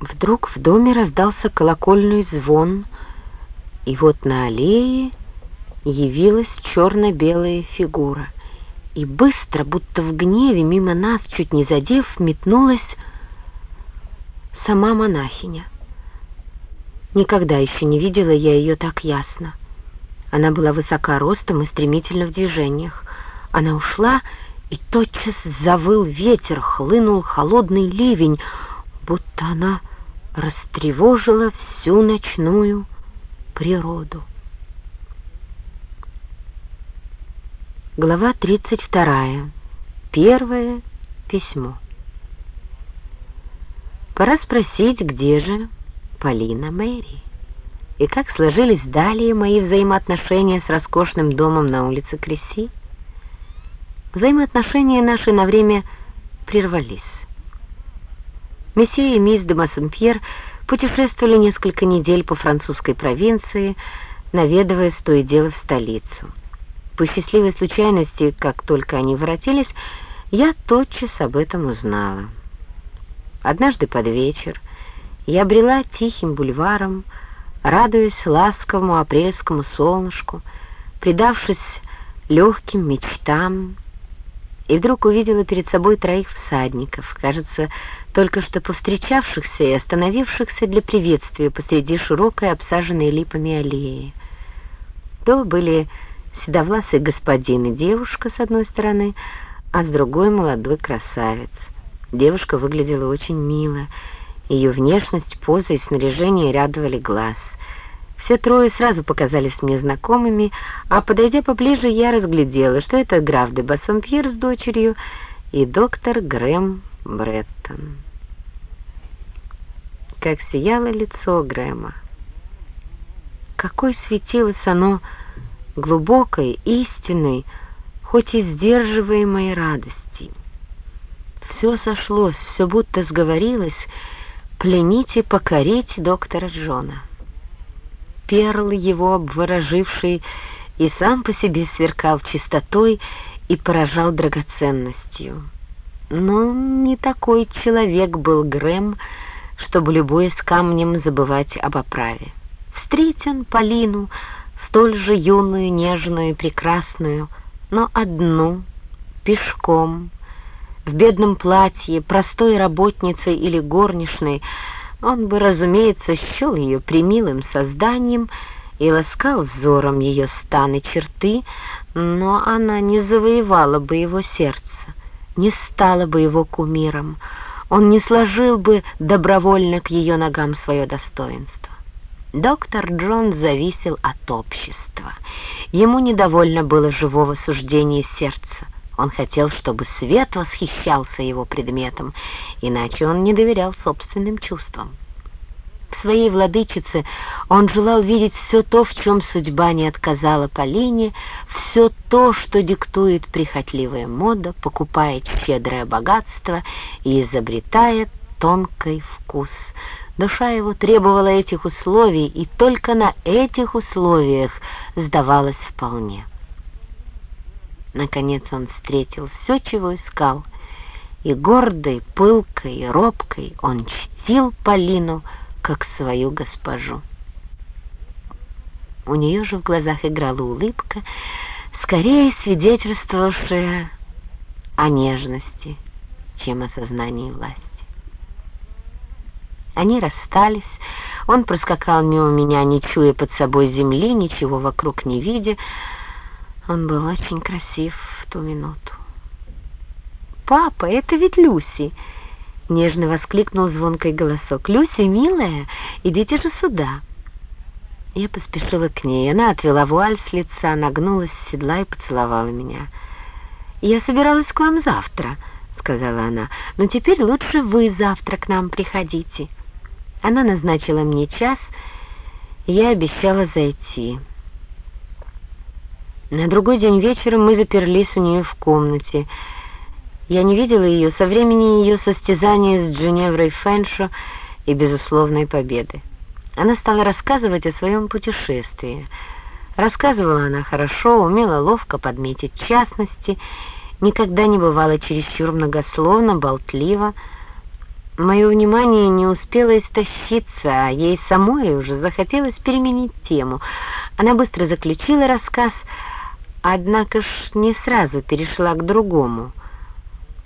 Вдруг в доме раздался колокольный звон, и вот на аллее явилась черно-белая фигура. И быстро, будто в гневе, мимо нас, чуть не задев, метнулась сама монахиня. Никогда еще не видела я ее так ясно. Она была высока ростом и стремительна в движениях. Она ушла, и тотчас завыл ветер, хлынул холодный ливень, будто она растревожила всю ночную природу. Глава 32. Первое письмо. Пора спросить, где же Полина Мэри? И как сложились далее мои взаимоотношения с роскошным домом на улице Креси? Взаимоотношения наши на время прервались. Месье и мисс де Массенпьер путешествовали несколько недель по французской провинции, наведываясь то и дело в столицу. По счастливой случайности, как только они воротились, я тотчас об этом узнала. Однажды под вечер я брела тихим бульваром, радуясь ласковому апрельскому солнышку, предавшись легким мечтам, и вдруг увидела перед собой троих всадников, кажется, только что повстречавшихся и остановившихся для приветствия посреди широкой, обсаженной липами аллеи. То были седовласый господин и девушка с одной стороны, а с другой молодой красавец. Девушка выглядела очень мило, ее внешность, поза и снаряжение радовали глаз — все трое сразу показались мне знакомыми, а, подойдя поближе, я разглядела, что это граф де Бассомпьер с дочерью и доктор Грэм Бреттон. Как сияло лицо Грэма! Какой светилось оно глубокой, истинной, хоть и сдерживаемой радости! Все сошлось, все будто сговорилось пленить и покорить доктора Джона перл его обвороживший и сам по себе сверкал чистотой и поражал драгоценностью. Но не такой человек был Грэм, чтобы, любуясь камнем, забывать об оправе. Встретен Полину, столь же юную, нежную и прекрасную, но одну, пешком, в бедном платье, простой работницей или горничной, он бы, разумеется, счел ее примилым созданием и ласкал взором ее стан черты, но она не завоевала бы его сердце, не стала бы его кумиром, он не сложил бы добровольно к ее ногам свое достоинство. Доктор Джон зависел от общества. Ему недовольно было живого суждения сердца. Он хотел, чтобы свет восхищался его предметом, иначе он не доверял собственным чувствам. В своей владычице он желал видеть все то, в чем судьба не отказала Полине, все то, что диктует прихотливая мода, покупает щедрое богатство и изобретает тонкий вкус. Душа его требовала этих условий, и только на этих условиях сдавалась вполне. Наконец он встретил все, чего искал, и гордой, пылкой, робкой он чтил Полину, как свою госпожу. У нее же в глазах играла улыбка, скорее свидетельствовавшая о нежности, чем о сознании власти. Они расстались, он проскакал мимо меня, не чуя под собой земли, ничего вокруг не видя, он был очень красив в ту минуту. «Папа, это ведь Люси!» — нежно воскликнул звонкий голосок. «Люси, милая, идите же сюда!» Я поспешила к ней. Она отвела вуаль с лица, нагнулась с седла и поцеловала меня. «Я собиралась к вам завтра», — сказала она, — «но теперь лучше вы завтра к нам приходите». Она назначила мне час, я обещала зайти. На другой день вечером мы заперлись у нее в комнате. Я не видела ее со времени ее состязания с Дженеврой Фэншо и безусловной победы. Она стала рассказывать о своем путешествии. Рассказывала она хорошо, умела ловко подметить частности, никогда не бывала чересчур многословно, болтлива. Мое внимание не успело истощиться, а ей самой уже захотелось переменить тему. Она быстро заключила рассказ, однако ж не сразу перешла к другому.